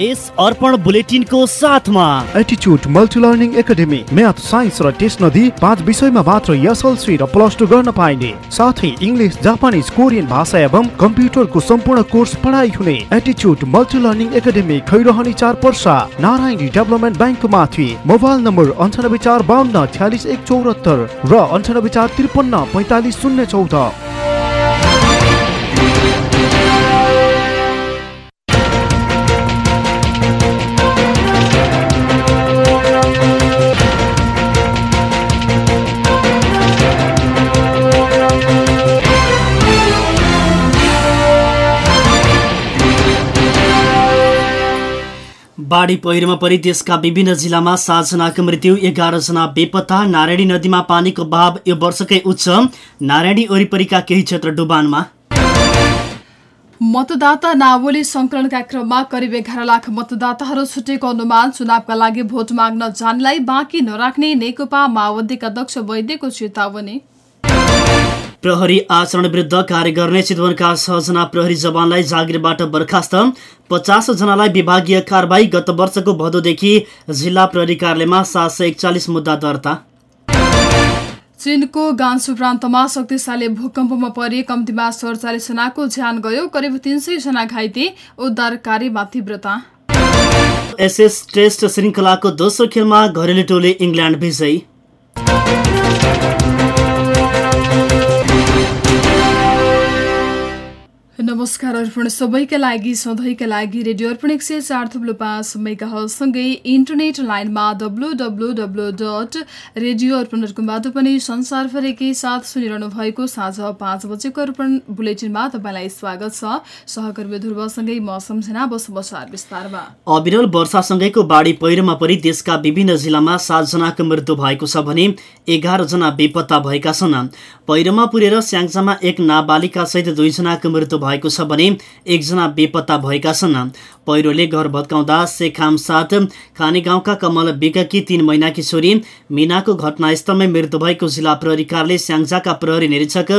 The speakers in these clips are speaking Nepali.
यस अर्पण बुलेटिनको साथमा। एटिच्युड multi learning academy math science र टेस्ट नदी पाँच विषयमा मात्र एसएलसी र प्लस टू गर्न पाइने। साथै इङ्ग्लिस जापानिज कोरियन भाषा एवं कम्प्युटरको सम्पूर्ण कोर्स पढाइ हुने एटिच्युड मल्टी लर्निङ एकाडेमी खैरहनी चार पर्सा नारायणी डेभलपमेन्ट ब्याङ्कको माथि मोबाइल नम्बर अन्ठानब्बे चार बाहन्न छ्यालिस एक चौरात्तर र अन्ठानब्बे चार त्रिपन्न पैँतालिस शून्य चौध। बाढी पहिरोमा परि देशका विभिन्न जिल्लामा सातजनाको मृत्यु एघारजना बेपत्ता नारायणी नदीमा पानीको बहाव यो वर्षकै उच्च। नारायणी वरिपरिका केही क्षेत्र डुबानमा। मतदाता नावली संकलनका क्रममा करिब एघार लाख मतदाताहरू छुटेको अनुमान चुनावका लागि भोट माग्न जानेलाई बाँकी नराख्ने नेकपा माओवादीका अध्यक्ष वैद्यको चेतावनी। प्रहरी आचरण विरुद्ध कार्य गर्ने चितवनका छजना प्रहरी जवानलाई जागिरबाट बर्खास्त। पचास जनालाई विभागीय कारवाही गत वर्षको भदौदेखि जिल्ला प्रहरी कार्यालयमा सात सय एकचालिस मुद्दा दर्ता। चीनको गान्सु प्रान्तमा शक्तिशाली भूकम्पमा परि कम्तीमा सडचालिस जनाको ज्यान गयो। करिब तीन सय जना घाइते उद्धार कार्यमा तीव्रता। एसएस टेस्ट श्रृङ्खलाको दोस्रो खेलमा घरेलु टोली इङ्ल्यान्ड विजयी। नमस्कार अर्पण सबैका लागि सधैँका लागि रेडियो अर्पण एक सय चार थुप्लो पाँच मेगासँगै इन्टरनेट लाइनमा W W W dot radio Arpan dot कमबाट पनि संसारभरिकै साथ सुनिरहनु भएको साँझ पाँच बजेको अर्पण बुलेटिनमा तपाईँलाई स्वागत छ। सहकर्मी ध्रुवसँगै म सम्झना अब समाचार विस्तारमा। अविरल वर्षासँगैको बाढी पहिरोमा परि देशका विभिन्न जिल्लामा सातजनाको मृत्यु भएको छ भने एघारजना बेपत्ता भएका छन्। पहिरोमा पुरेर स्याङ्जामा एक नाबालिकासहित दुईजनाको मृत्यु भएको छ भने एकजना बेपत्ता भएका छन्। पहिरोले घर भत्काउँदा सेखाम साथ खाने गाउँका कमल विगकी तीन महिनाकी छोरी मिनाको घटनास्थलमै मृत्यु भएको जिल्ला प्रहरी कार्यालय स्याङ्जाका प्रहरी निरीक्षक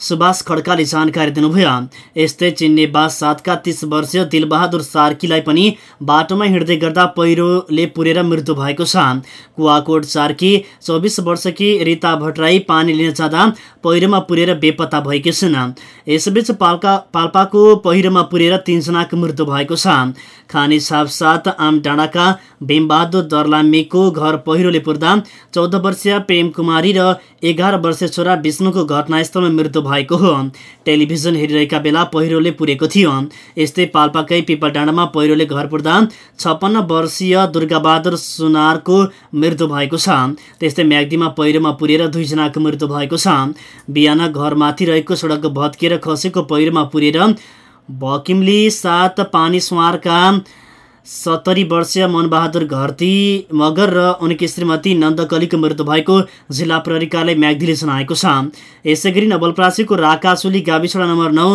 सुभाष खड्काले जानकारी दिनुभयो। यस्तै चिन्ने बास सातका तीस वर्षीय दिलबहादुर सार्कीलाई पनि बाटोमा हिँड्दै गर्दा पहिरोले पुरेर मृत्यु भएको छ। कुवाकोट चार्की चौबिस वर्षकी रिता भट्टराई पानी लिन जाँदा पहिरोमा पुरेर बेपत्ता भएकी छिन्। यसबीच पाल्का पाल्पाको पहिरोमा पुरेर तीनजनाको मृत्यु भएको छ। खानी छाप साथ आम डाँडाका भीमबहादुर दर्लामीको घर पहिरोले पुर्दा चौध वर्षीय प्रेम कुमारी र एघार वर्षीय छोरा विष्णुको घटनास्थलमा मृत्यु भएको हो। टेलिभिजन हेरिरहेका बेला पहिरोले पुरेको थियो। यस्तै पाल्पाकै पिपल डाँडामा पहिरोले घर पुर्दा छप्पन्न वर्षीय दुर्गाबहादुर सुनारको मृत्यु भएको छ। त्यस्तै म्याग्दीमा पहिरोमा पुरेर दुईजनाको मृत्यु भएको छ। बिहान घरमाथि रहेको सडक भत्किएर खसेको पहिरोमा पुरेर भकिमली सात पानी सुवारका सत्तरी वर्षीय मनबहादुर घरती मगर र उनकी श्रीमती नन्दकलीको मृत्यु भएको जिल्ला प्रहरी कार्यालय म्याग्दीले जनाएको छ। यसै गरी नवलप्रासीको राकाचुली गाविस नम्बर नौ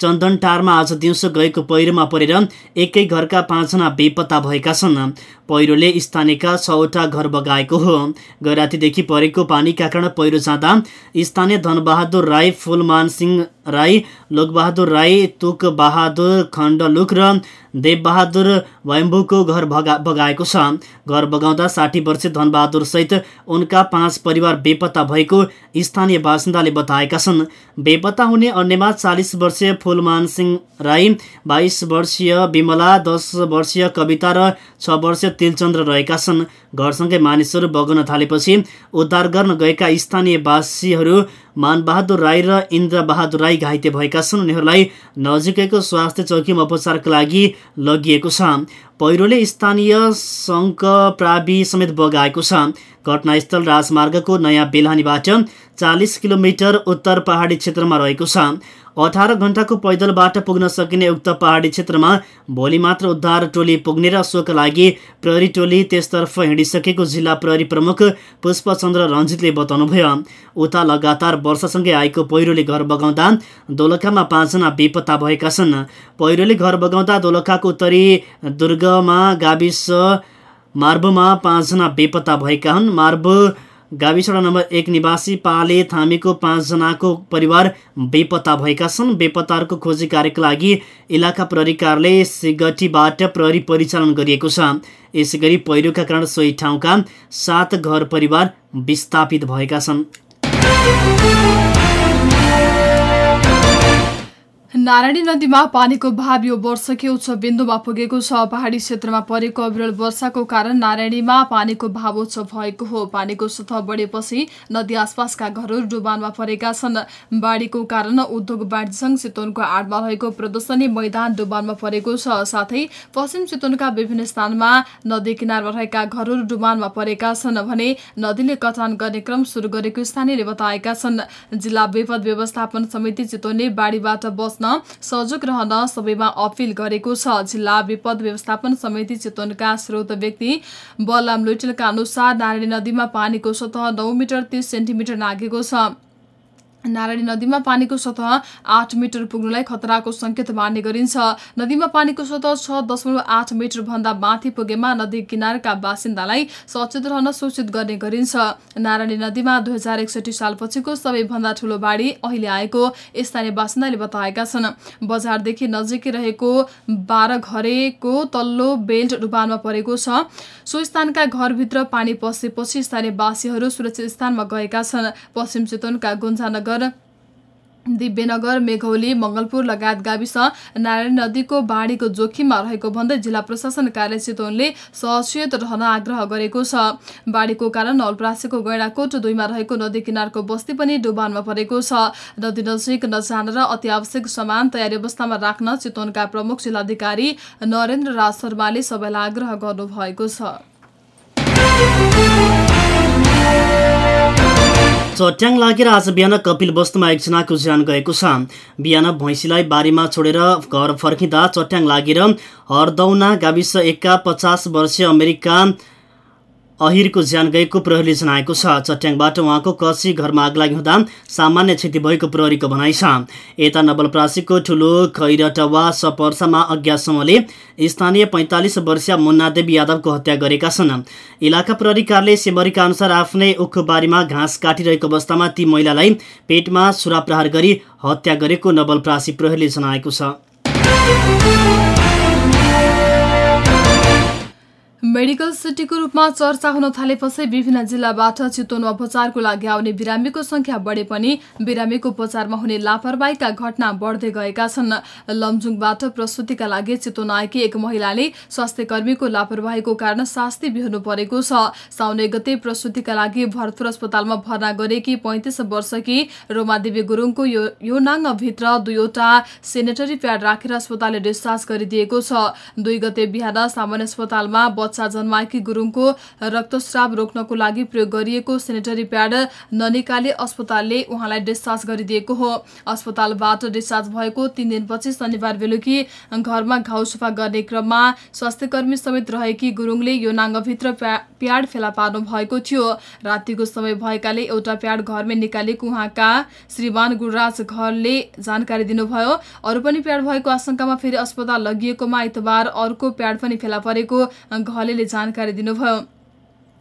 चन्दनटारमा आज दिउँसो गएको पहिरोमा परेर एकै घरका पाँचजना बेपत्ता भएका छन्। पहिरोले स्थानीयका छवटा घर बगाएको हो। गैरातीदेखि परेको पानीका कारण पहिरो जाँदा स्थानीय धनबहादुर राई फुलमान सिंह राई लोकबहादुर राई तुक बहादुर खण्डलुक र देवबहादुर वैम्बुको घर भगा बगाएको छ। घर बगाउँदा साठी वर्षीय धनबहादुर सहित उनका पाँच परिवार बेपत्ता भएको स्थानीय बासिन्दाले बताएका छन्। बेपत्ता हुने अन्यमा चालिस वर्षीय फुलमान सिंह राई बाइस वर्षीय विमला दस वर्षीय कविता र छ वर्षीय तिलचन्द्र रहेका छन्। घरसँगै मानिसहरू बगाउन थालेपछि उद्धार गर्न गएका स्थानीयवासीहरू मानबहादुर राई र इन्द्रबहादुर राई घाइते भएका छन्। उनीहरूलाई नजिकैको स्वास्थ्य चौकीमा उपचारका लागि लगिएको छ। पहिरोले स्थानीय शङ्क प्रावि समेत बगाएको छ। घटनास्थल राजमार्गको नयाँ बेलानीबाट चालिस किलोमिटर उत्तर पहाडी क्षेत्रमा रहेको छ। अठार घन्टाको पैदलबाट पुग्न सकिने उक्त पहाडी क्षेत्रमा भोलि मात्र उद्धार टोली पुग्ने र सोका लागि प्रहरी टोली त्यसतर्फ हिँडिसकेको जिल्ला प्रहरी प्रमुख पुष्पचन्द्र रञ्जितले बताउनुभयो। उता लगातार वर्षासँगै आएको पहिरोले घर बगाउँदा दोलखामा पाँचजना बेपत्ता भएका छन्। पहिरोले घर बगाउँदा दोलखाको उत्तरी दुर्गमा गाविस मार्बोमा पाँचजना बेपत्ता भएका हुन्। मार्बो गाविस नम्बर एक निवासी पाले थामीको पाँचजनाको परिवार बेपत्ता भएका छन्। बेपत्ताहरूको खोजी कार्यका लागि इलाका प्रहरी कार्यालय सिगटीबाट प्रहरी परिचालन गरिएको छ। यसै गरी पहिरोका कारण सोही ठाउँका सात घर परिवार विस्थापित भएका छन्। नारायणी नदीमा पानीको भाव यो वर्षकै उच्च बिन्दुमा पुगेको छ। पहाडी क्षेत्रमा परेको अविरल वर्षाको कारण नारायणीमा पानीको भाव उच्च भएको हो। पानीको सतह बढेपछि नदी आसपासका घरहरू डुबानमा परेका छन्। बाढीको कारण उद्योग वाणिज्य संघ चितवनको आडमा रहेको प्रदर्शनी मैदान डुबानमा परेको छ। साथै पश्चिम चितवनका विभिन्न स्थानमा नदी किनारमा रहेका घरहरू डुबानमा परेका छन् भने नदीले कटान गर्ने क्रम सुरु गरेको स्थानीयले बताएका छन्। जिल्ला विपद व्यवस्थापन समिति चितवनले बाढीबाट बस्न सहयोग रहन सबैमा अपिल गरेको छ। जिल्ला विपद व्यवस्थापन समिति चितवनका स्रोत व्यक्ति बलराम लुइटेलका अनुसार नारायणी नदीमा पानीको सतह नौ मिटर तीस सेन्टिमिटर नागेको छ। नारायणी नदीमा पानीको सतह आठ मिटर पुग्नुलाई खतराको सङ्केत मान्ने गरिन्छ। नदीमा पानीको सतह छ दशमलव आठ मिटर भन्दा माथि पुगेमा नदी किनारका बासिन्दालाई सचेत रहन सूचित गर्ने गरिन्छ। नारायणी नदीमा दुई हजार एकसठी सालपछिको सबैभन्दा ठूलो बाढी अहिले आएको स्थानीय बासिन्दाले बताएका छन्। बजारदेखि नजिकै रहेको बाह्र घरेको तल्लो बेल्ट डुबानमा परेको छ। सो स्थानका घरभित्र पानी पसेपछि स्थानीयवासीहरू सुरक्षित स्थानमा गएका छन्। पश्चिम चितवनका गुन्जानगर दिव्यनगर मेघौली मङ्गलपुर लगायत गाविस नारायण नदीको बाढीको जोखिममा रहेको भन्दै जिल्ला प्रशासन कार्य चितवनले सचेत रहन आग्रह गरेको छ। बाढीको कारण नवलप्रासीको गैँडाकोट दुईमा रहेको नदी किनारको बस्ती पनि डुबानमा परेको छ। नदी नजिक नजान र अति आवश्यक सामान तयारी अवस्थामा राख्न चितवनका प्रमुख जिल्लाधिकारी नरेन्द्र राज शर्माले सबैलाई आग्रह गर्नुभएको छ। चट्याङ लागेर आज बिहान कपिल वस्तुमा एकजनाको ज्यान गएको छ। बिहान भैँसीलाई बारीमा छोडेर घर फर्किँदा चट्याङ लागेर हरदौना गाविस एकका पचास वर्षीय अमेरिका अहिरको ज्यान गएको प्रहरीले जनाएको छ। चट्याङबाट उहाँको कसी घरमा आगलागी हुँदा सामान्य क्षति भएको प्रहरीको भनाइ छ। यता नवलप्रासीको ठुलो खैरटवा सपर्सामा अज्ञात समूहले स्थानीय पैँतालिस वर्षीय मुन्नादेवी यादवको हत्या गरेका छन्। इलाका प्रहरी कार्यालय सेमरीका अनुसार आफ्नै उखबारीमा घाँस काटिरहेको अवस्थामा ती महिलालाई पेटमा सुरा प्रहार गरी हत्या गरेको नवलप्रासी प्रहरीले जनाएको छ। मेडिकल सिटीको रूपमा चर्चा हुन थालेपछि विभिन्न जिल्लाबाट चितवनमा उपचारको लागि आउने बिरामीको संख्या बढे पनि बिरामीको उपचारमा हुने लापरवाहीका घटना बढ्दै गएका छन्। लमजुङबाट प्रसुतिका लागि चितवन आएकी एक महिलाले स्वास्थ्य कर्मीको लापरवाहीको कारण शास्ति बिहोर्नु परेको छ। साउन गते प्रसुतिका लागि भरतपुर अस्पतालमा भर्ना गरेकी पैंतिस वर्षकी रोमादेवी गुरुङको यो नाङ्गभित्र दुईवटा सेनेटरी प्याड राखेर अस्पतालले डिस्चार्ज गरिदिएको छ। दुई गते बिहान सामान्य अस्पतालमा बच्चा जन्माएकी गुरुङको रक्तस्राव रोक्नको लागि प्रयोग गरिएको सेनेटरी प्याड ननिकाले अस्पतालले उहाँलाई डिस्चार्ज गरिदिएको हो। अस्पतालबाट डिस्चार्ज भएको तीन दिनपछि शनिबार बेलुकी घरमा घाउ सफा गर्ने क्रममा स्वास्थ्यकर्मी समेत रहेकी गुरुङले यो नाङ्गभित्र प्याड फेला पार्नु भएको थियो। रातिको समय भएकाले एउटा प्याड घरमै निकालेको उहाँका श्रीमान गुरुराज घरले जानकारी दिनुभयो। अरू पनि प्याड भएको आशंकामा फेरि अस्पताल लगिएकोमा आइतबार अर्को प्याड पनि फेला परेको घलेले जानकारी दिनुभयो।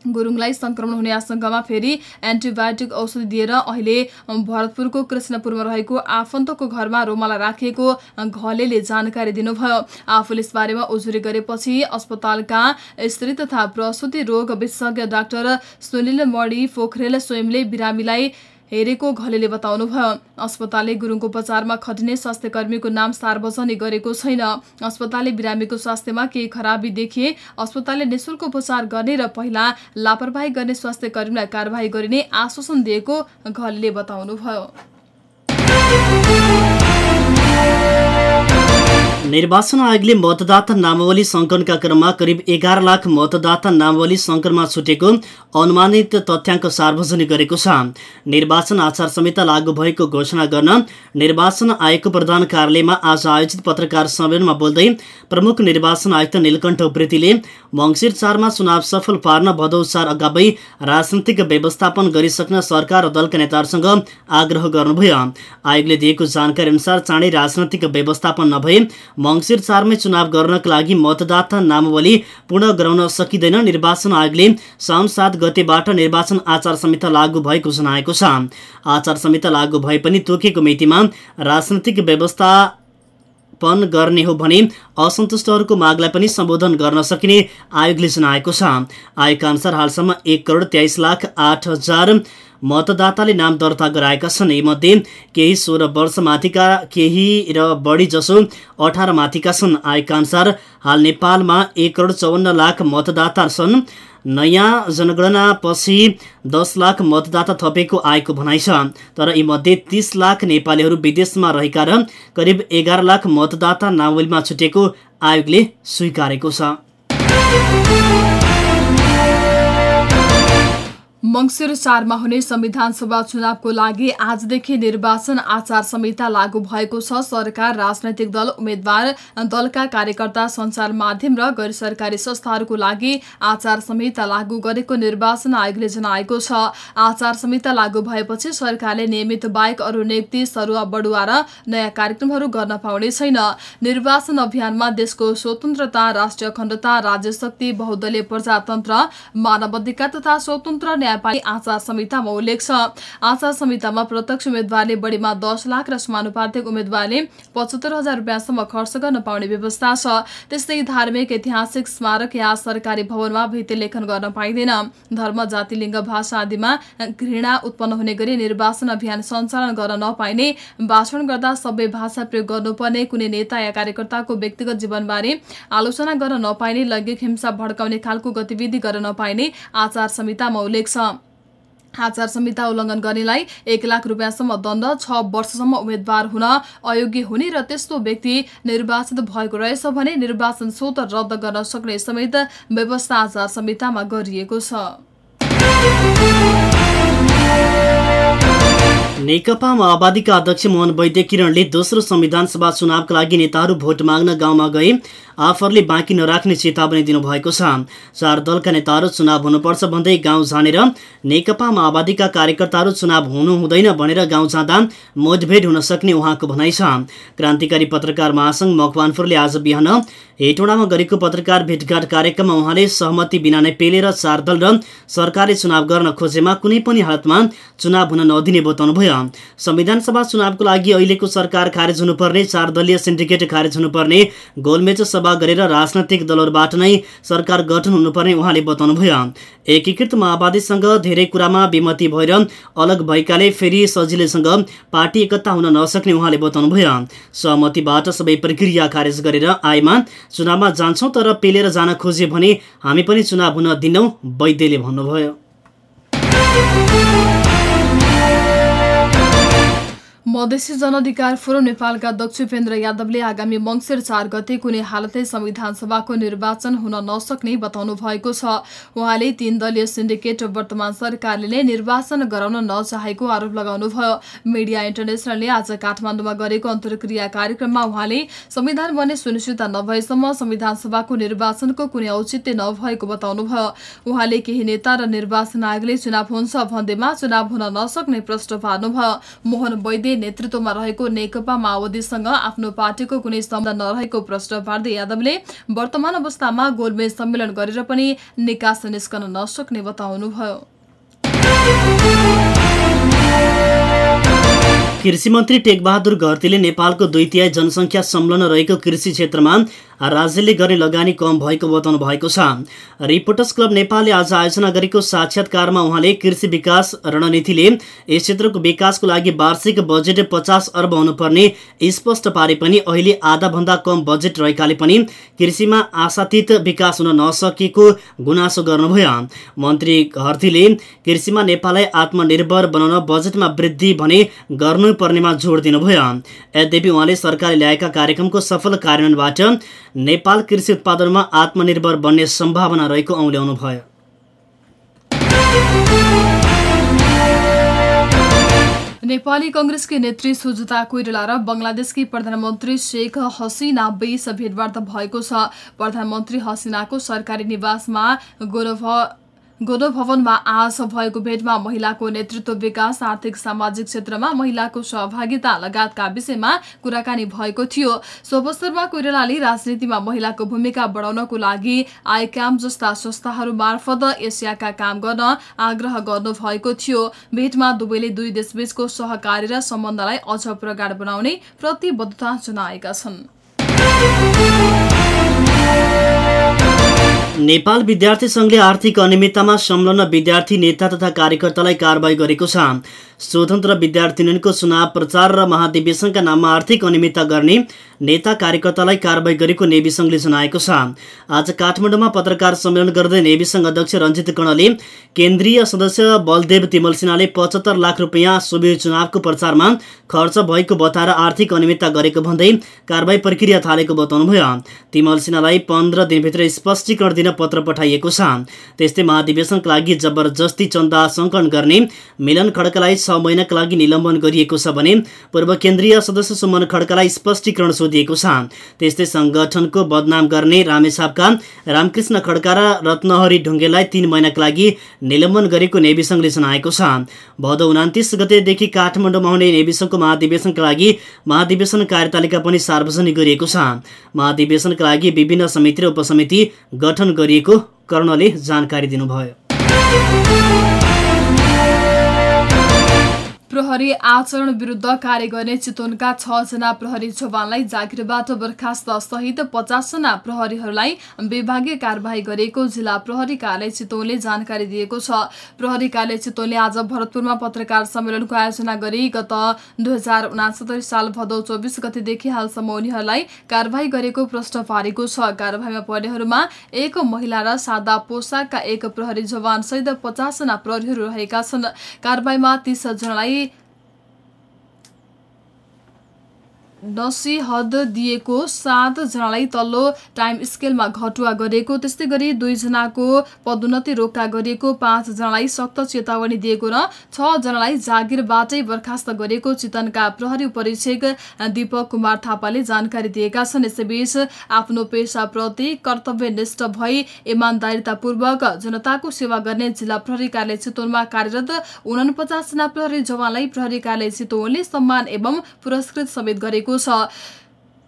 गुरुङलाई संक्रमण हुने आशंकामा फेरि एन्टिबायोटिक औषधि दिएर अहिले भरतपुरको कृष्णपुरमा रहेको आफन्तको घरमा रोमाला राखिएको घलेले जानकारी दिनुभयो। आफूले यसबारेमा उजुरी गरेपछि अस्पतालका स्त्री तथा प्रसुति रोग विशेषज्ञ डाक्टर सुनिल मणि पोखरेल स्वयंले बिरामीलाई हेरेको घलेले बताउनुभयो। अस्पतालले गुरुङको उपचारमा खटिने स्वास्थ्य कर्मीको नाम सार्वजनिक गरेको छैन। अस्पतालले बिरामीको स्वास्थ्यमा केही खराबी देखिए अस्पतालले निशुल्क उपचार गर्ने र पहिला लापरवाही गर्ने स्वास्थ्य कर्मीलाई गरिने आश्वासन दिएको घलेले बताउनुभयो। निर्वाचन आयोगले मतदाता नामावली सङ्कलनका क्रममा करिब एघार लाख मतदाता नामावली सङ्कलनमा छुटेको अनुमानित तथ्याङ्क सार्वजनिक गरेको छ। निर्वाचन आचार संहिता लागू भएको घोषणा गर्न निर्वाचन आयोगको प्रधान कार्यालयमा आज आयोजित पत्रकार सम्मेलनमा बोल्दै प्रमुख निर्वाचन आयुक्त नीलकण्ठ उप्रेतीले मङ्सिर चारमा चुनाव सफल पार्न भदौ चार अगावै राजनैतिक व्यवस्थापन गरिसक्न सरकार र दलका नेताहरूसँग आग्रह गर्नुभयो। आयोगले दिएको जानकारी अनुसार चाँडै राजनैतिक व्यवस्थापन नभए मङ्सिर चारमै चुनाव गर्नका लागि मतदाता नामावली पूर्ण गराउन सकिँदैन। निर्वाचन आयोगले साउन सात गतेबाट निर्वाचन आचार संहिता लागू भएको जनाएको छ। आचार संहिता लागू भए पनि तोकेको मितिमा राजनैतिक व्यवस्था पन गर्ने हो भने असन्तुष्टहरूको मागलाई पनि सम्बोधन गर्न सकिने आयोगले जनाएको छ। आयोगका अनुसार हालसम्म एक करोड तेइस लाख आठ हजार मतदाताले नाम दर्ता गराएका छन्। यीमध्ये केही सोह्र वर्षमाथिका केही र बढी जसो अठार माथिका छन्। आयोगका अनुसार हाल नेपालमा एक करोड चौवन्न लाख मतदाता छन्। नयाँ जनगणनापछि दस लाख मतदाता थपेको आएको भनाइ छ। तर यीमध्ये तिस लाख नेपालीहरू विदेशमा रहेका र करिब एघार लाख मतदाता नावलीमा छुटेको आयोगले स्वीकारेको छ। मङ्सिर चारमा हुने संविधान सभा चुनावको लागि आजदेखि निर्वाचन आचार संहिता लागू भएको छ। सरकार राजनैतिक दल उम्मेद्वार दलका कार्यकर्ता सञ्चार माध्यम र गैर सरकारी संस्थाहरूको लागि आचार संहिता लागू गरेको निर्वाचन आयोगले जनाएको छ। आचार संहिता लागू भएपछि सरकारले नियमित बाहेक अरू नियुक्ति सरुवा बढुवा र नयाँ कार्यक्रमहरू गर्न पाउने छैन। निर्वाचन अभियानमा देशको स्वतन्त्रता राष्ट्रिय अखण्डता राज्य शक्ति बहुदलीय प्रजातन्त्र मानवाधिकार तथा स्वतन्त्र आचार संहितामा उल्लेख छ। आचार संहितामा प्रत्यक्ष उम्मेद्वारले बढीमा दस लाख र समानुपातिक उम्मेद्वारले पचहत्तर हजार रुपियाँसम्म खर्च गर्न पाउने व्यवस्था छ। त्यस्तै धार्मिक ऐतिहासिक स्मारक या सरकारी भवनमा भित्तिलेखन गर्न पाइँदैन। धर्म जाति लिङ्ग भाषा आदिमा घृणा उत्पन्न हुने गरी निर्वाचन अभियान सञ्चालन गर्न नपाइने भाषण गर्दा सबै भाषा प्रयोग गर्नुपर्ने कुनै नेता या कार्यकर्ताको व्यक्तिगत जीवनबारे आलोचना गर्न नपाइने लैङ्गिक हिंसा भड्काउने खालको गतिविधि गर्न नपाइने आचार संहितामा उल्लेख छ। आचार संहिता उल्लङ्घन गर्नेलाई एक लाख रुपियाँसम्म दण्ड छ वर्षसम्म उम्मेद्वार हुन अयोग्य हुने र त्यस्तो व्यक्ति निर्वाचित भएको रहेछ भने निर्वाचन स्वत रद्द गर्न सक्ने समेत व्यवस्था आचार संहितामा गरिएको छ। नेकपा माओवादीका अध्यक्ष मोहन वैद्य किरणले दोस्रो संविधान सभा चुनावका लागि नेताहरू भोट माग्न गाउँमा गए। आफरले बाँकी नराख्ने चेतावनी दिनुभएको छ। चार दलका नेताहरू चुनाव हुनुपर्छ भन्दै गाउँ जानेर नेकपा माओवादीका कार्यकर्ताहरू चुनाव हुनु हुँदैन भनेर गाउँ जाँदा मतभेद हुन सक्ने उहाँको भनाइ छ। क्रान्तिकारी पत्रकार महासङ्घ मकवानपुरले आज बिहान हेटौँडामा गरेको पत्रकार भेटघाट कार्यक्रममा उहाँले सहमति बिना नै पेलेर चार दल र सरकारले चुनाव गर्न खोजेमा कुनै पनि हालतमा चुनाव हुन नदिने बताउनुभयो। संविधान सभा चुनावको लागि अहिलेको सरकार खारेज हुनुपर्ने चार दलीय सिन्डिकेट खारेज हुनुपर्ने गोलमेच सभा सभा गरेर राजनैतिक दलहरूबाट नै सरकार गठन हुनुपर्ने उहाँले बताउनुभयो। एकीकृत माओवादीसँग धेरै कुरामा विमति भएर अलग भएकाले फेरि सजिलैसँग पार्टी एकता हुन नसक्ने उहाँले बताउनुभयो। सहमतिबाट सबै प्रक्रिया खारेज गरेर आएमा चुनावमा जान्छौँ तर पेलेर जान खोज्यो भने हामी पनि चुनाव हुन दिनौँ वैद्यले भन्नुभयो। मधेसी जनअधिकार फोरम नेपालका अध्यक्ष उपेन्द्र यादवले आगामी मङ्सिर चार गते कुनै हालतै संविधान सभाको निर्वाचन हुन नसक्ने बताउनु भएको छ। उहाँले तीन दलीय सिन्डिकेट वर्तमान सरकारले नै निर्वाचन गराउन नचाहेको आरोप लगाउनुभयो। मिडिया इन्टरनेसनलले आज काठमाडौँमा गरेको अन्तर्क्रिया कार्यक्रममा उहाँले संविधान बन्ने सुनिश्चितता नभएसम्म संविधान सभाको निर्वाचनको कुनै औचित्य नभएको बताउनुभयो। उहाँले केही नेता र निर्वाचन आयोगले चुनाव हुन्छ भन्दैमा चुनाव हुन नसक्ने प्रश्न पार्नुभयो मोहन वैद्य नेतृत्वमा रहेको नेकपा माओवादीसँग आफ्नो पार्टीको कुनै सम्बन्ध नरहेको प्रश्न पार्दै यादवले वर्तमान अवस्थामा गोलमेज सम्मेलन गरेर पनि निकास निस्कन नसक्ने बताउनुभयो। कृषि मन्त्री टेकबहादुर घरतीले नेपालको दुई तिहाई जनसङ्ख्या संलग्न रहेको कृषि क्षेत्रमा राज्यले गर्ने लगानी कम भएको बताउनु भएको छ। रिपोर्टर्स क्लब नेपालले आज आयोजना गरेको साक्षात्कारमा उहाँले कृषि विकास रणनीतिले यस क्षेत्रको विकासको लागि वार्षिक बजेट पचास अर्ब हुनुपर्ने स्पष्ट पारे पनि अहिले आधाभन्दा कम बजेट रहेकाले पनि कृषिमा आशातीत विकास हुन नसकेको गुनासो गर्नुभयो। मन्त्री घरतीले कृषिमा नेपाललाई आत्मनिर्भर बनाउन बजेटमा वृद्धि भने गर्नुपर्नेमा जोड दिनुभयो। यद्यपि उहाँले सरकारले ल्याएका कार्यक्रमको सफल कार्यान्वयनबाट नेपाल कृषि उत्पादनमा आत्मनिर्भर बन्ने सम्भावना रहेको औल्याउनु भयो। नेपाली कंग्रेसकी नेत्री सुजता कोइराला र बंगलादेशकी प्रधानमन्त्री शेख हसिना बीच भेटवार्ता भएको छ। प्रधानमन्त्री हसिनाको सरकारी निवासमा गोरभ गोदो भवनमा आज भएको भेटमा महिलाको नेतृत्व विकास आर्थिक सामाजिक क्षेत्रमा महिलाको सहभागिता लगायतका विषयमा कुराकानी भएको थियो। सो अवसरमा कोइरालाले राजनीतिमा महिलाको भूमिका बढाउनको लागि आइक्याम जस्ता संस्थाहरू मार्फत एसियाका काम गर्न आग्रह गर्नु भएको थियो। भेटमा दुवैले दुई देशबीचको सहकारी र सम्बन्धलाई अझ प्रगाढ बनाउने प्रतिबद्धता जनाएका छन्। नेपाल विद्यार्थी सङ्घले आर्थिक अनियमिततामा संलग्न विद्यार्थी नेता तथा कार्यकर्तालाई कारवाही गरेको छ। स्वतन्त्र विद्यार्थी युनियनको चुनाव प्रचार र महाधिवेशनका नाममा आर्थिक अनियमितता गर्ने नेता कार्यकर्तालाई कारवाही गरेको नेवी सङ्घले जनाएको छ। आज काठमाडौँमा पत्रकार सम्मेलन गर्दै नेवी सङ्घ अध्यक्ष रञ्जित कर्णले केन्द्रीय सदस्य बलदेव तिमल सिन्हाले पचहत्तर लाख रुपियाँ सोभि चुनावको प्रचारमा खर्च भएको बताएर आर्थिक अनियमितता गरेको भन्दै कारवाही प्रक्रिया थालेको बताउनुभयो। तिमल सिन्हालाई पन्ध्र दिनभित्र स्पष्टीकरण दिन पत्र पठाइएको छ। त्यस्तै महाधिवेशनका लागि जबरजस्ती चन्दा सङ्कलन गर्ने मिलन खड्कालाई छ महिनाका लागि निलम्बन गरिएको छ भने पूर्व केन्द्रीय सदस्य सुमन खड्कालाई स्पष्टीकरण सोधिएको छ। त्यस्तै संगठनको बदनाम गर्ने रामेछापका रामकृष्ण खड्का र रत्नहरी ढुङ्गेलाई तीन महिनाका लागि निलम्बन गरेको नेविसङ्घले जनाएको छ। भदौ उनातिस गतेदेखि काठमाडौँमा हुने नेविसङ्घको महाधिवेशनका लागि महाधिवेशन कार्यतालिका पनि सार्वजनिक गरिएको छ। महाधिवेशनका लागि विभिन्न समिति र उपसमिति गठन गरिएको कर्णले जानकारी दिनुभयो। प्रहरी आचरण विरुद्ध कार्य गर्ने चितवनका छजना प्रहरी जवानलाई जागिरबाट बर्खास्त सहित पचासजना प्रहरीहरूलाई विभागीय कार्यवाही गरेको जिल्ला प्रहरी कार्यालय चितवनले जानकारी दिएको छ। प्रहरी कार्यालय चितवनले आज भरतपुरमा पत्रकार सम्मेलनको आयोजना गरी गत दुई साल भदौ चौबिस गतेदेखि हालसम्म उनीहरूलाई कार्यवाही गरेको प्रश्न पारेको छ। कार्यवाहीमा पर्नेहरूमा एक महिला र सादा पोसाकका एक प्रहरी जवान सहित पचासजना प्रहरीहरू रहेका छन्। कार्यवाहीमा तीसजनालाई नसिहद दिएको सातजनालाई तल्लो टाइम स्केलमा घटुवा गरिएको त्यस्तै गरी दुईजनाको पदोन्नति रोक्का गरिएको पाँचजनालाई सक्त चेतावनी दिएको र छजनालाई जागिरबाटै बर्खास्त गरेको चितनका प्रहरी उपरीक्षक दीपक कुमार थापाले जानकारी दिएका छन्। यसैबीच आफ्नो पेसाप्रति कर्तव्यनिष्ठ भई इमान्दारितापूर्वक जनताको सेवा गर्ने जिल्ला प्रहरी कार्यालय चितवनमा कार्यरत उनपचासजना प्रहरी जवानलाई प्रहरी कार्यालय चितवनले सम्मान एवं पुरस्कृत समेत गरेको गरिएको छ।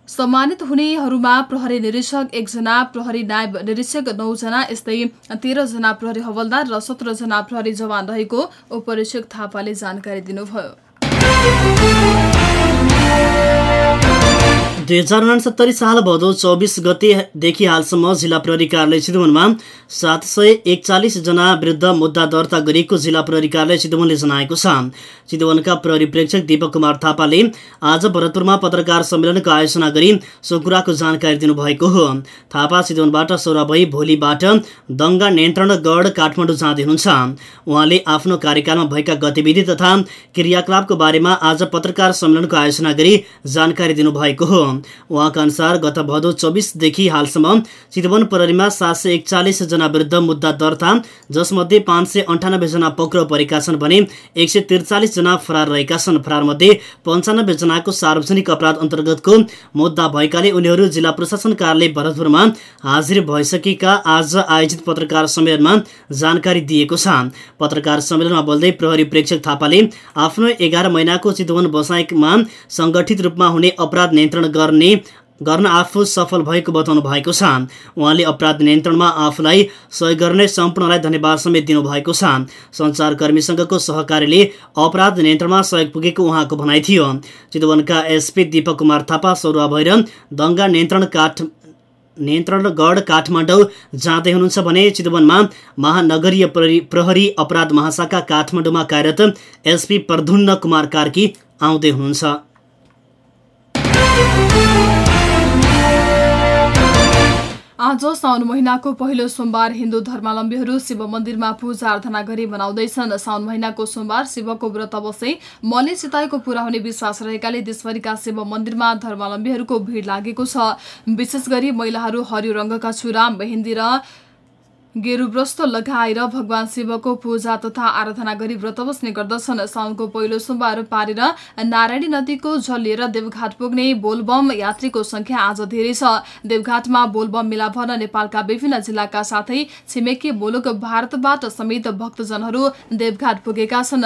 सम्मानित हुनेहरूमा प्रहरी निरीक्षक एकजना प्रहरी नायब निरीक्षक नौजना यस्तै तेह्रजना प्रहरी हवलदार र सत्रजना प्रहरी जवान रहेको उपरीक्षक थापाले जानकारी दिनुभयो। दुई हजार उनासत्तरी साल भदौ चौबिस गतेदेखि हालसम्म जिल्ला प्रहरी कार्यालय चितवनमा सात सय एकचालिसजना विरुद्ध मुद्दा दर्ता गरिएको जिल्ला प्रहरी कार्यालय चितवनले जनाएको छ। चितवनका प्रहरी प्रेक्षक दीपक कुमार थापाले आज भरतपुरमा पत्रकार सम्मेलनको आयोजना गरी सो कुराको जानकारी दिनुभएको हो। थापा चितवनबाट सौरा भई भोलिबाट दङ्गा नियन्त्रण गढ काठमाडौँ जाँदै हुनुहुन्छ। उहाँले आफ्नो कार्यकालमा भएका गतिविधि तथा क्रियाकलापको बारेमा आज पत्रकार सम्मेलनको आयोजना गरी जानकारी दिनुभएको हो। उहाँका अनुसार गत भदौ चौबिसदेखि हालसम्म चितवन प्रहरीमा सात सय एकचालिसजना विरुद्ध मुद्दा दर्ता जसमध्ये पाँच सय अन्ठानब्बेजना पक्राउ परेका छन् भने एक सय त्रिचालिसजना फरार रहेका छन्। फरारमध्ये पन्चानब्बेजनाको सार्वजनिक अपराध अन्तर्गतको मुद्दा भएकाले उनीहरू जिल्ला प्रशासन कार्यालय भरतपुरमा हाजिर भइसकेका आज आयोजित पत्रकार सम्मेलनमा जानकारी दिएको छ। पत्रकार सम्मेलनमा बोल्दै प्रहरी प्रेक्षक थापाले आफ्नो एघार महिनाको चितवन बसाइकमा सङ्गठित रूपमा हुने अपराध नियन्त्रण गर्ने गर्न आफू सफल भएको बताउनु भएको छ। उहाँले अपराध नियन्त्रणमा आफूलाई सहयोग गर्ने सम्पूर्णलाई धन्यवाद समेत दिनुभएको छ। सञ्चारकर्मी सङ्घको सहकारीले अपराध नियन्त्रणमा सहयोग पुगेको उहाँको भनाइ थियो। चितवनका एसपी दीपक कुमार थापा सरुवा भएर दङ्गा नियन्त्रण काठ नियन्त्रणगढ काठमाडौँ जाँदै हुनुहुन्छ भने चितवनमा महानगरीय प्रहरी अपराध महाशाखा काठमाडौँमा कार्यरत एसपी प्रधुन्न कुमार कार्की आउँदै हुनुहुन्छ। आज साउन महिनाको पहिलो सोमबार हिन्दू धर्मावलम्बीहरू शिव मन्दिरमा पूजा आराधना गरी मनाउँदैछन्। साउन महिनाको सोमबार शिवको व्रत बसे मनले चिताएको पूरा हुने विश्वास रहेकाले देशभरिका शिव मन्दिरमा धर्मावलम्बीहरूको भिड लागेको छ। विशेष गरी महिलाहरू हरियो रङ्गका छुरा मेहेन्दी र गेरुव्रस्त लगाएर भगवान शिवको पूजा तथा आराधना गरी व्रत बस्ने गर्दछन्। साउनको पहिलो सोमबार पारेर नारायणी नदीको जल लिएर देवघाट पुग्ने बोलबम यात्रीको संख्या आज धेरै छ। देवघाटमा बोलबम मेला भर्न नेपालका विभिन्न जिल्लाका साथै छिमेकी मुलुक भारतबाट समेत भक्तजनहरू देवघाट पुगेका छन्।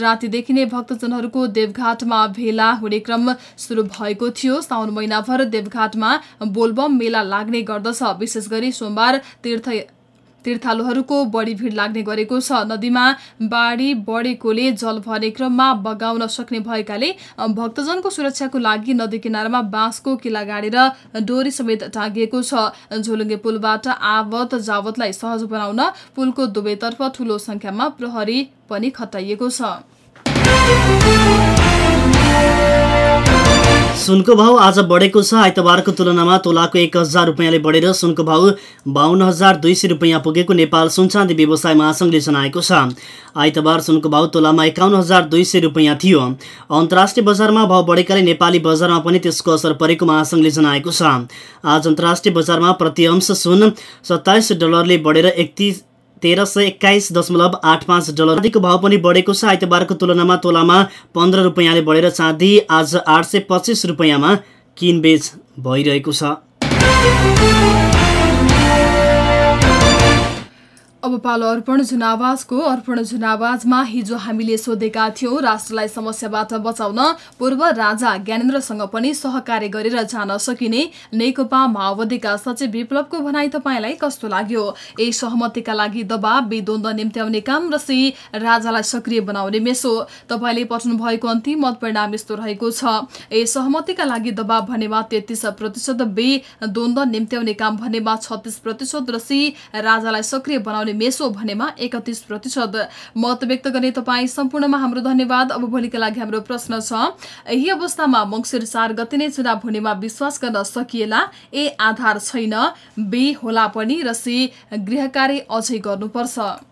रातिदेखि नै भक्तजनहरूको देवघाटमा भेला हुने क्रम सुरु भएको थियो। साउन महिनाभर देवघाटमा बोलबम मेला लाग्ने गर्दछ। विशेष गरी सोमबार तीर्थ तीर्थालुहरूको बढी भिड लाग्ने गरेको छ। नदीमा बाढी बढेकोले जल भर्ने क्रममा बगाउन सक्ने भएकाले भक्तजनको सुरक्षाको लागि नदी किनारामा बाँसको किल्ला गाडेर डोरी समेत टाँगिएको छ। झोलुङ्गे पुलबाट आवत जावतलाई सहज बनाउन पुलको दुवैतर्फ ठूलो संख्यामा प्रहरी पनि खटाइएको छ। सुनको भाउ आज बढेको छ। आइतबारको तुलनामा तोलाको एक हजार रुपियाँले बढेर सुनको भाउ बाहन्न हजार दुई सय रुपियाँ पुगेको नेपाल सुनचाँदी व्यवसाय महासङ्घले जनाएको छ। आइतबार सुनको भाउ तोलामा एकाउन्न हजार दुई सय रुपियाँ थियो। अन्तर्राष्ट्रिय बजारमा भाउ बढेकाले नेपाली बजारमा पनि त्यसको असर परेको महासङ्घले जनाएको छ। आज अन्तर्राष्ट्रिय बजारमा प्रति अंश सुन सत्ताइस डलरले बढेर एकतिस तेह्र सय एक्काइस दशमलव आठ पाँच डलर। चाँदीको भाव पनि बढेको छ। आइतबारको तुलनामा तोलामा पन्ध्र रुपियाँले बढेर चाँदी आज आठ सय पच्चिस रुपियाँमा किनबेच भइरहेको छ। अब पालो अर्पण जुनावाजको अर्पण जुनावाजमा हिजो हामीले सोधेका थियौँ राष्ट्रलाई समस्याबाट बचाउन पूर्व राजा ज्ञानेन्द्रसँग पनि सहकार्य गरेर जान सकिने नेकपा माओवादीका सचिव विप्लवको भनाई तपाईँलाई कस्तो लाग्यो? ए सहमतिका लागि दबाव विद्वन्द निम्त्याउने काम र सी राजालाई सक्रिय बनाउने मेसो। तपाईँले पठाउनु भएको अन्तिम मत परिणाम यस्तो रहेको छ। ए सहमतिका लागि दबाव भनेमा तेत्तिस प्रतिशत बे द्वन्द निम्त्याउने काम भनेमा छत्तिस प्रतिशत र सी राजालाई सक्रिय बनाउने मेसो भनेमा एकतिस प्रतिशत मत व्यक्त गर्ने तपाईँ सम्पूर्णमा हाम्रो धन्यवाद। अब भोलिका लागि हाम्रो प्रश्न छ यही अवस्थामा मङ्सिर चार गति नै चुनाव हुनेमा विश्वास गर्न सकिएला? ए आधार छैन। बी होला पनि र सी गृहकार्य अझै गर्नुपर्छ।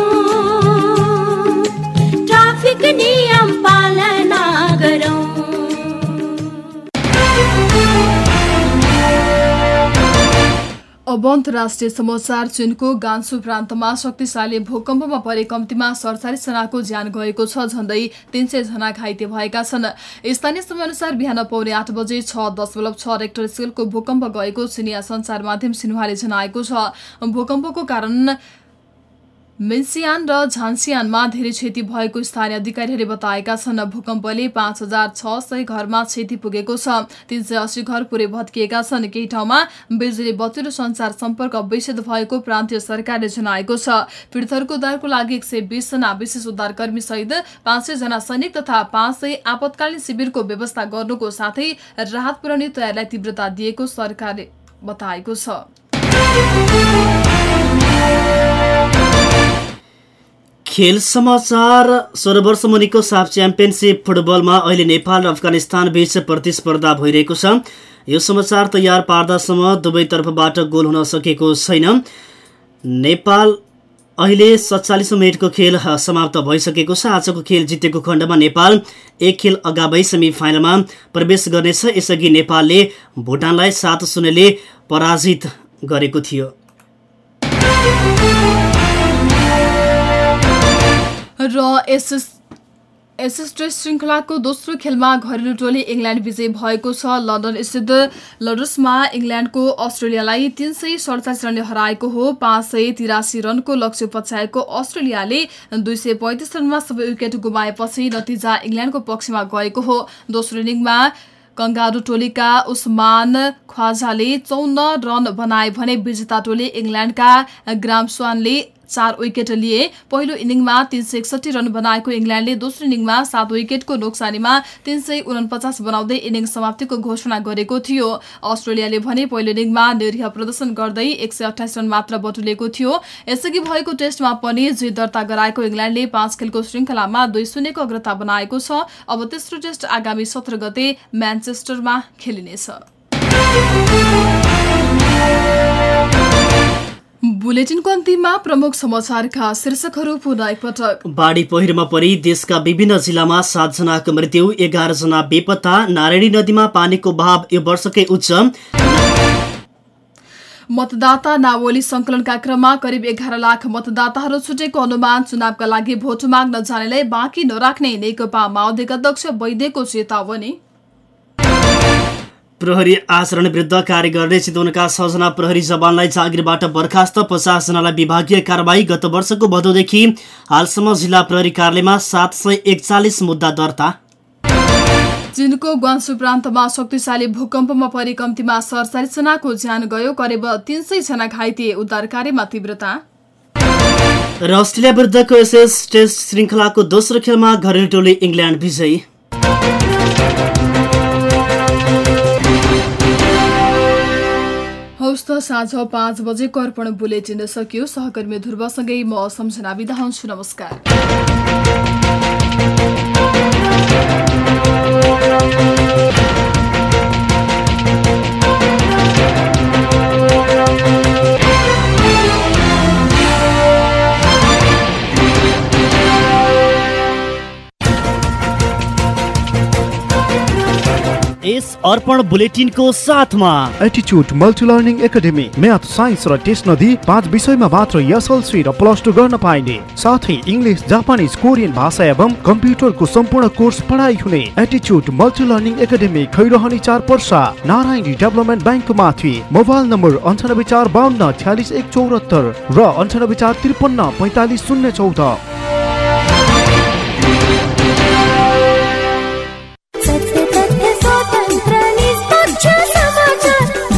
अब अन्तर्राष्ट्रिय समाचार चीनको गान्सु प्रान्तमा शक्तिशाली भूकम्पमा परे कम्तीमा सडचालिस जनाको ज्यान गएको छ झण्डै तीन सय जना घाइते भएका छन्। स्थानीय समयअनुसार बिहान पौने आठ बजे छ दशमलव छ रेक्टर स्केलको भूकम्प गएको चिनिया सञ्चार माध्यम सिन्हाले जनाएको छ। भूकम्पको कारण मिन्सियान र झान्सियानमा धेरै क्षति भएको स्थानीय अधिकारीहरूले बताएका छन् भूकम्पले पाँच हजार छ सय घरमा क्षति पुगेको छ। तीन सय अस्सी घर पुरै भत्किएका छन्। केही ठाउँमा बिजुली बत्ती र सञ्चार सम्पर्क विच्छेद भएको प्रान्तीय सरकारले जनाएको छ। पीडितहरूको उद्धारको लागि एक सय विशेष उद्धारकर्मी सहित पाँच सय जना सैनिक तथा पाँच सय आपतकालीन शिविरको व्यवस्था गर्नुको साथै राहत पुर्याउने तयारीलाई तीव्रता दिएको सरकारले बताएको छ। खेल समाचार। सोह्र वर्ष मुनिको साफ च्याम्पियनसिप फुटबलमा अहिले नेपाल र अफगानिस्तान बीच प्रतिस्पर्धा भइरहेको छ। यो समाचार तयार पार्दासम्म दुवैतर्फबाट गोल हुन सकेको छैन। नेपाल अहिले सत्तालिसौँ मिनटको खेल समाप्त भइसकेको छ। आजको खेल जितेको खण्डमा नेपाल एक खेल अगावै सेमी फाइनलमा प्रवेश गर्नेछ। यसअघि नेपालले भुटानलाई सात शून्यले पराजित गरेको थियो। र एसएस टेस्ट श्रृङ्खलाको दोस्रो खेलमा घरेलु टोली इङ्ल्यान्ड विजयी भएको छ। लन्डन स्थित लडर्समा इङ्ल्यान्डको अस्ट्रेलियालाई तीन सय सडचालिस रनले हराएको हो। पाँच सय तिरासी रनको लक्ष्य पछ्याएको अस्ट्रेलियाले दुई सय पैँतिस रनमा सबै विकेट गुमाएपछि नतिजा इङ्ल्यान्डको पक्षमा गएको हो। दोस्रो इनिङमा कंगारू टोलीका उस्मान ख्वाजाले चौन्न रन बनाए भने विजेता टोली इङ्ल्यान्डका ग्राम स्वानले चार विकेट लिए। पहिलो इनिङमा तीन सय एकसठी रन बनाएको इङ्ल्यान्डले दोस्रो इनिङमा सात विकेटको नोक्सानीमा तीन सय उनपचास बनाउँदै इनिङ समाप्तिको घोषणा गरेको थियो। अस्ट्रेलियाले भने पहिलो इनिङमा निरीह प्रदर्शन गर्दै एक सय अठाइस रन मात्र बटुलेको थियो। यसअघि भएको टेस्टमा पनि जित दर्ता गराएको इङ्ल्यान्डले पाँच खेलको श्रृङ्खलामा दुई शून्यको अग्रता बनाएको छ। अब तेस्रो टेस्ट आगामी सत्र गते म्यान्चेस्टरमा खेलिनेछ। बुलेटिनको अन्तिममा प्रमुख समाचारका शीर्षकहरू पुनः एकपटक। बाढी पहिरोमा परि देशका विभिन्न जिल्लामा सातजनाको मृत्यु एघारजना बेपत्ता नारायणी नदीमा पानीको भाव यो वर्षकै उच्च। मतदाता नावली संकलनका क्रममा करिब एघार लाख मतदाताहरू छुटेको अनुमान चुनावका लागि भोट माग्न जानेलाई बाँकी नराख्ने नेकपा माओवादीका अध्यक्ष वैद्यको चेतावनी। प्रहरी आचरण विरुद्ध कार्य गर्ने चितवनका छजना प्रहरी जवानलाई जागिरबाट बर्खास्त पचासजनालाई विभागीय कारवाही गत वर्षको भदौदेखि हालसम्म जिल्ला प्रहरी कार्यालयमा सात सय एकचालिस मुद्दा दर्ता। चीनको ग्वान्सु प्रान्तमा शक्तिशाली भूकम्पमा परि कम्तीमा सडचालिसजनाको ज्यान गयो करिब तीन सय जना घाइते उद्धार कार्यमा तीव्रता। र अस्ट्रेलिया विरुद्धको एसएस टेस्ट श्रृङ्खलाको दोस्रो खेलमा घरेलु टोली इङ्ल्यान्ड विजयी। त साँझ पाँच बजेको अर्पण बुलेटिन सकियो। सहकर्मी ध्रुवसँगै म सम्झना बिदा हुन्छु। नमस्कार। यस अर्पण बुलेटिनको साथमा। एटिच्युड multi learning academy math science र टेस्ट नदी पाँच विषयमा मात्र एसएलसी र प्लस टू गर्न पाइने। साथै इङ्ग्लिस जापानिज कोरियन भाषा एवं कम्प्युटरको सम्पूर्ण कोर्स पढाइ हुने एटिच्युड मल्टी लर्निङ एकाडेमी खैरहनी चार पर्सा नारायणी डेभलपमेन्ट ब्याङ्क माथि। मोबाइल नम्बर अन्ठानब्बे चार बाहन्न छ्यालिस एक चौरात्तर र अन्ठानब्बे चार त्रिपन्न पैँतालिस शून्य चौध।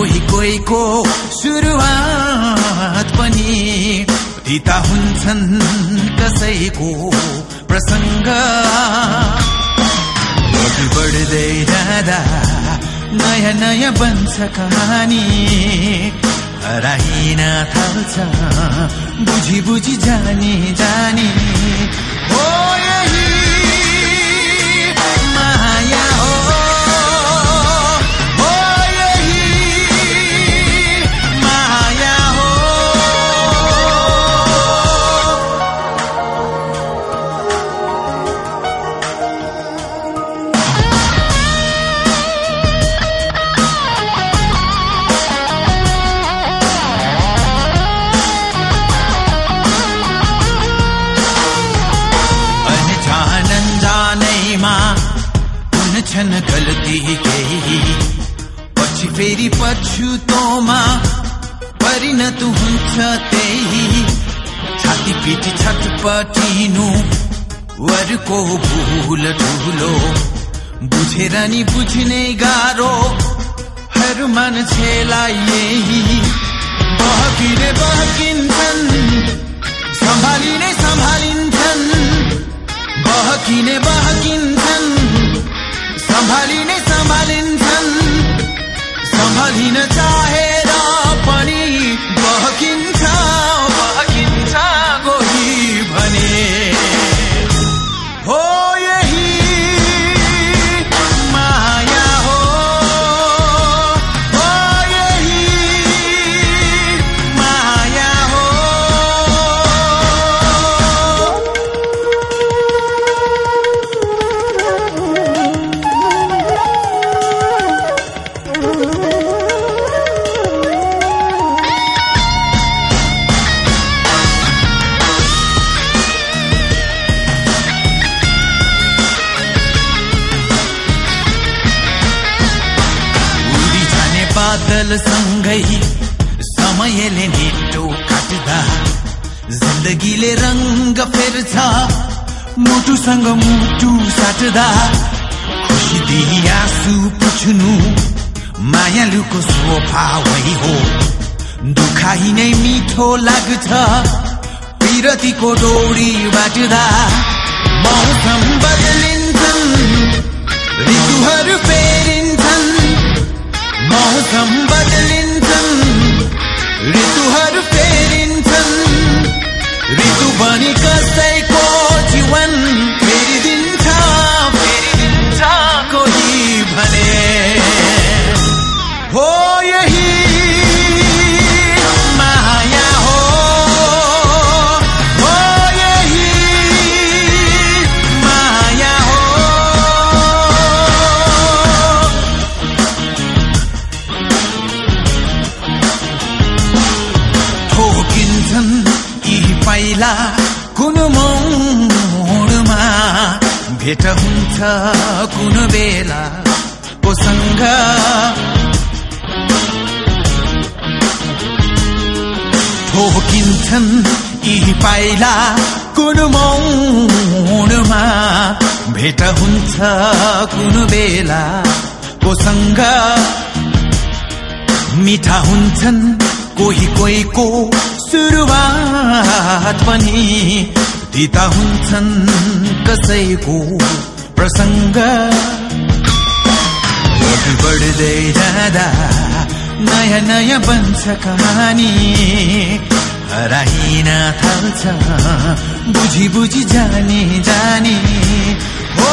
कोही कोहीको सुरुवात पनि पिता हुन्छन् कसैको प्रसङ्ग। बढ्दै जाँदा नयाँ नयाँ बन्छ कहानी। हराइन थाल्छ बुझी बुझी जानी जानी। हो यही परिणत हुन्छ त्यही। छाती पिटी छटपटिनु वरको भूल ठुलो। बुझेर नि बुझ्ने गाह्रो हर मान्छेलाई यही। बहकिने बहकिन्छन् सम्हालिने सम्हालिन्छन्। बहकिने बहकिन्छन् सम्हालिने सम्हालिन्छन्। सम्हालिन चाहेर पनि Walking सँगै समयले नेटो काट्दा। जिन्दगीले रङ्ग फेर्छ मुटुसँग मुटु साट्दा। खुसी दिई आँसु पुछ्नु मायालुको स्वभावै हो। दुखाइ नै मिठो लाग्छ पिरतीको डोरी बाट्दा। मौसम बदलिन्छन् ऋतुहरू फेरिन्छन् मौसम बदलिन्छन् ऋतुहरू फेरिन्छन् ऋतु बनी कसैको जीवन फेरिदिन्छ फेरिदिन्छ कोही भने हो यही भेट हुन्छ कुन बेला? कोसँग ठोकिन्छन् यी पाइला कुन मोडमा भेट हुन्छ कुन बेला? कोसँग मिठा हुन्छन् कोही कोहीको सुरुवात पनि। तिता हुन्छन् कसैको प्रसङ्ग। बढ्दै जाँदा नयाँ नयाँ बन्छ कहानी। हराइन थाल्छ बुझी बुझी जाने जाने। हो